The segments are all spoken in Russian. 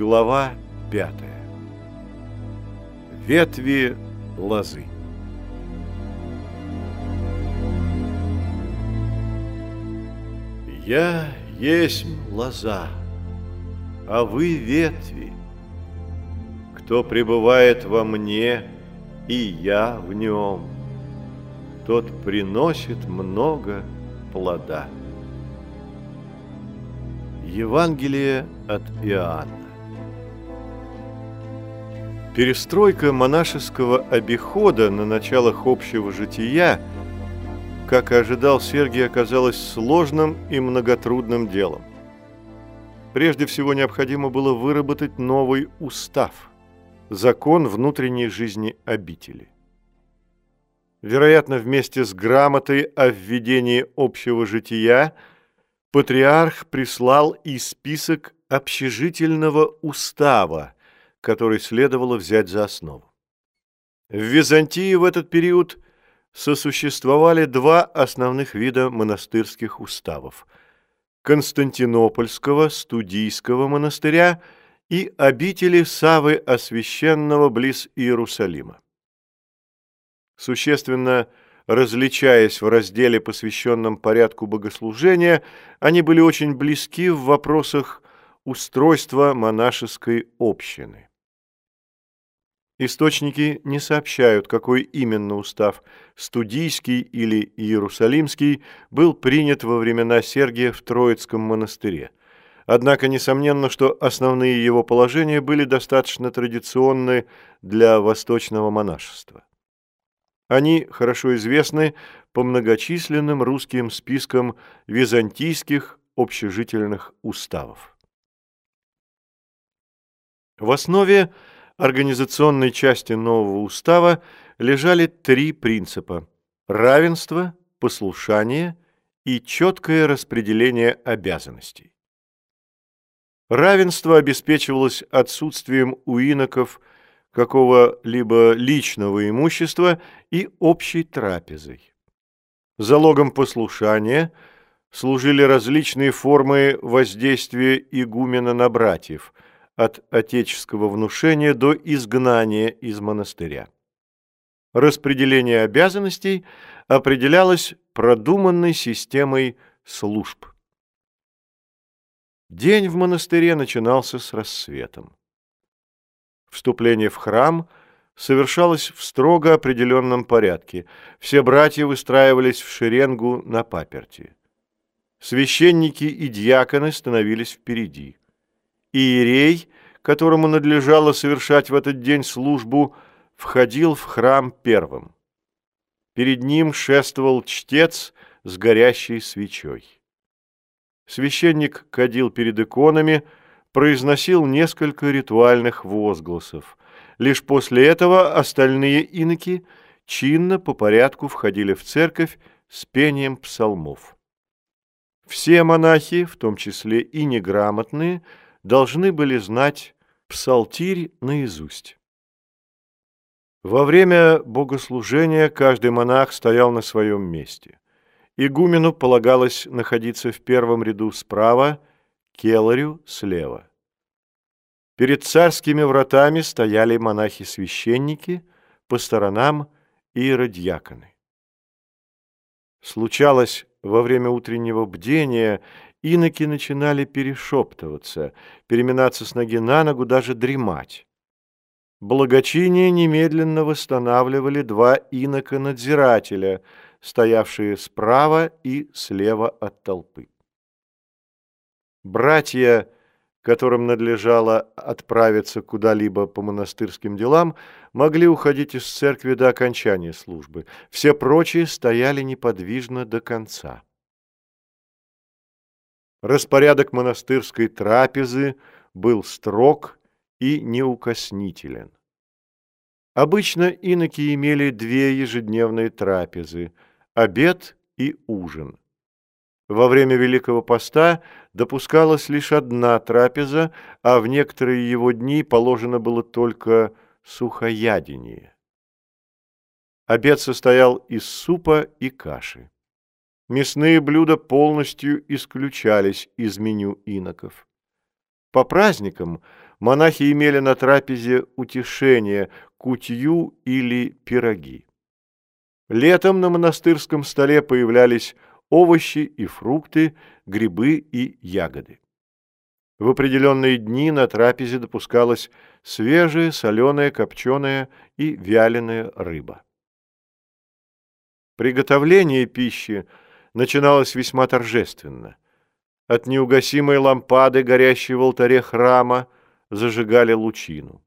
Глава пятая. Ветви лозы. Я есть лоза, а вы ветви. Кто пребывает во мне, и я в нем, тот приносит много плода. Евангелие от Иоанна. Перестройка монашеского обихода на началах общего жития, как и ожидал Сергий, оказалась сложным и многотрудным делом. Прежде всего необходимо было выработать новый устав, закон внутренней жизни обители. Вероятно, вместе с грамотой о введении общего жития патриарх прислал и список общежительного устава – который следовало взять за основу. В Византии в этот период сосуществовали два основных вида монастырских уставов – Константинопольского студийского монастыря и обители Савы Освященного близ Иерусалима. Существенно различаясь в разделе, посвященном порядку богослужения, они были очень близки в вопросах устройства монашеской общины. Источники не сообщают, какой именно устав, студийский или иерусалимский, был принят во времена Сергия в Троицком монастыре. Однако несомненно, что основные его положения были достаточно традиционны для восточного монашества. Они хорошо известны по многочисленным русским спискам византийских общежительных уставов. В основе организационной части нового устава лежали три принципа – равенство, послушание и четкое распределение обязанностей. Равенство обеспечивалось отсутствием у иноков какого-либо личного имущества и общей трапезой. Залогом послушания служили различные формы воздействия игумена на братьев – от отеческого внушения до изгнания из монастыря. Распределение обязанностей определялось продуманной системой служб. День в монастыре начинался с рассветом. Вступление в храм совершалось в строго определенном порядке. Все братья выстраивались в шеренгу на паперти. Священники и диаконы становились впереди. Иерей, которому надлежало совершать в этот день службу, входил в храм первым. Перед ним шествовал чтец с горящей свечой. Священник кадил перед иконами, произносил несколько ритуальных возгласов. Лишь после этого остальные иноки чинно по порядку входили в церковь с пением псалмов. Все монахи, в том числе и неграмотные, должны были знать псалтирь наизусть. Во время богослужения каждый монах стоял на своем месте. Игумену полагалось находиться в первом ряду справа, келарю слева. Перед царскими вратами стояли монахи-священники, по сторонам иеродьяконы. Случалось, во время утреннего бдения иноки начинали перешептываться, переминаться с ноги на ногу, даже дремать. Благочиние немедленно восстанавливали два инока-надзирателя, стоявшие справа и слева от толпы. Братья, которым надлежало отправиться куда-либо по монастырским делам, могли уходить из церкви до окончания службы. Все прочие стояли неподвижно до конца. Распорядок монастырской трапезы был строг и неукоснителен. Обычно иноки имели две ежедневные трапезы – обед и ужин. Во время Великого Поста допускалась лишь одна трапеза, а в некоторые его дни положено было только сухоядение. Обед состоял из супа и каши. Мясные блюда полностью исключались из меню иноков. По праздникам монахи имели на трапезе утешение, кутью или пироги. Летом на монастырском столе появлялись овощи и фрукты, грибы и ягоды. В определенные дни на трапезе допускалась свежая, соленая, копченая и вяленая рыба. Приготовление пищи начиналось весьма торжественно. От неугасимой лампады, горящей в алтаре храма, зажигали лучину.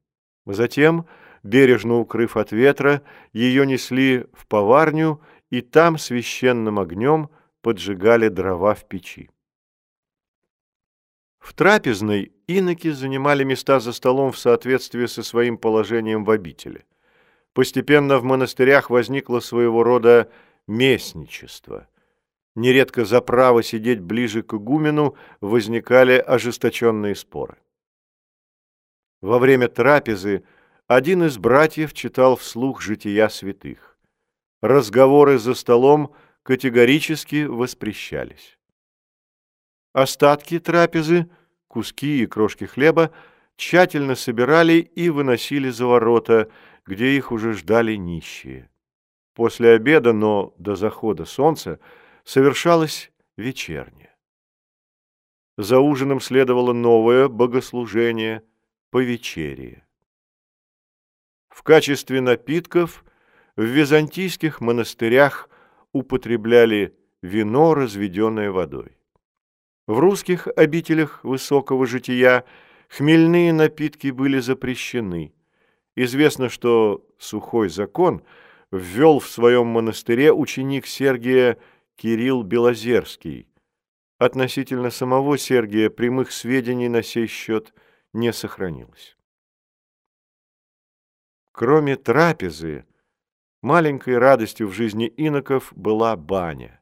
Затем, бережно укрыв от ветра, ее несли в поварню и там священным огнем поджигали дрова в печи. В трапезной иноки занимали места за столом в соответствии со своим положением в обители. Постепенно в монастырях возникло своего рода местничество. Нередко за право сидеть ближе к игумену возникали ожесточенные споры. Во время трапезы один из братьев читал вслух жития святых. Разговоры за столом категорически воспрещались. Остатки трапезы, куски и крошки хлеба тщательно собирали и выносили за ворота, где их уже ждали нищие. После обеда, но до захода солнца, совершалось вечернее. За ужином следовало новое богослужение по вечерии. В качестве напитков в византийских монастырях употребляли вино, разведенное водой. В русских обителях высокого жития хмельные напитки были запрещены. Известно, что сухой закон ввел в своем монастыре ученик Сергия Кирилл Белозерский. Относительно самого Сергия прямых сведений на сей счет не сохранилось. Кроме трапезы, маленькой радостью в жизни иноков была баня.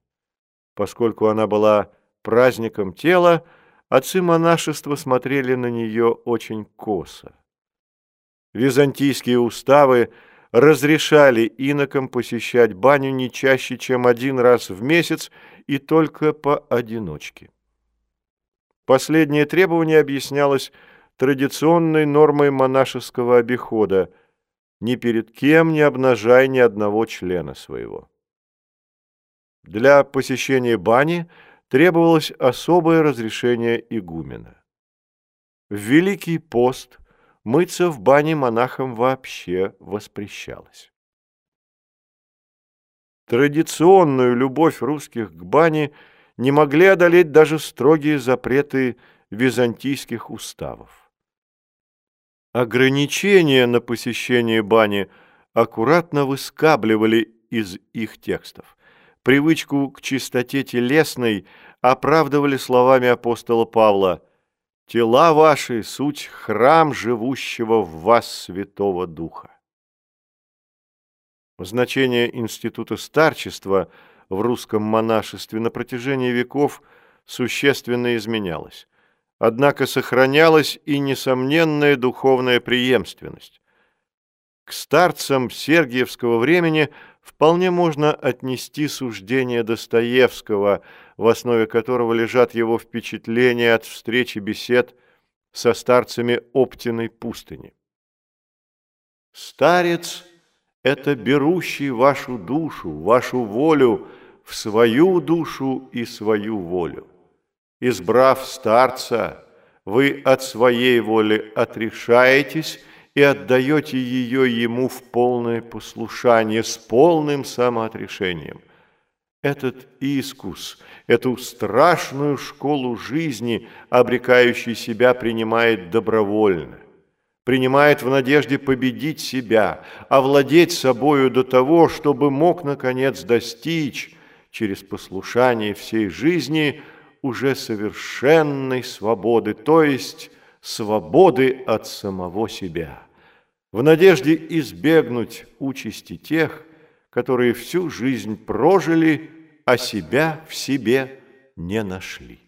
Поскольку она была праздником тела, отцы монашества смотрели на нее очень косо. Византийские уставы разрешали инокам посещать баню не чаще, чем один раз в месяц и только поодиночке. Последнее требование объяснялось традиционной нормой монашеского обихода «ни перед кем не обнажай ни одного члена своего». Для посещения бани – требовалось особое разрешение игумена. В Великий пост мыться в бане монахам вообще воспрещалось. Традиционную любовь русских к бане не могли одолеть даже строгие запреты византийских уставов. Ограничения на посещение бани аккуратно выскабливали из их текстов привычку к чистоте телесной оправдывали словами апостола Павла «Тела ваши – суть храм живущего в вас Святого Духа». Значение института старчества в русском монашестве на протяжении веков существенно изменялось. Однако сохранялась и несомненная духовная преемственность. К старцам Сергиевского времени – вполне можно отнести суждение Достоевского, в основе которого лежат его впечатления от встречи бесед со старцами Оптиной пустыни. «Старец – это берущий вашу душу, вашу волю в свою душу и свою волю. Избрав старца, вы от своей воли отрешаетесь – и отдаете ее ему в полное послушание, с полным самоотрешением. Этот искус, эту страшную школу жизни, обрекающий себя, принимает добровольно. Принимает в надежде победить себя, овладеть собою до того, чтобы мог, наконец, достичь через послушание всей жизни уже совершенной свободы, то есть свободы от самого себя, в надежде избегнуть участи тех, которые всю жизнь прожили, а себя в себе не нашли.